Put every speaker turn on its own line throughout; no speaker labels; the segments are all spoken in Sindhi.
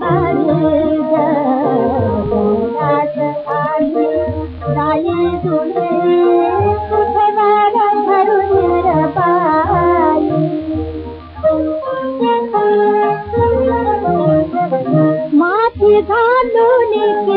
ماني ردا نات آجي سالي تونے کٿي ما ننگ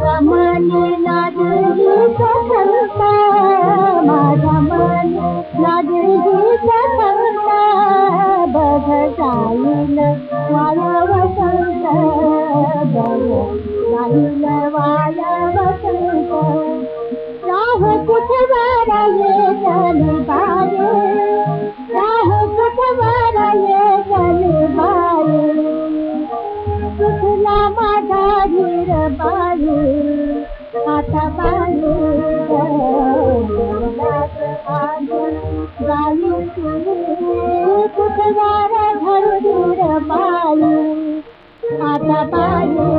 वसंदी लागी ससत माधा मानी বালু কাটা বালু বালু কুটবার ঘর দূর বালু কাটা বালু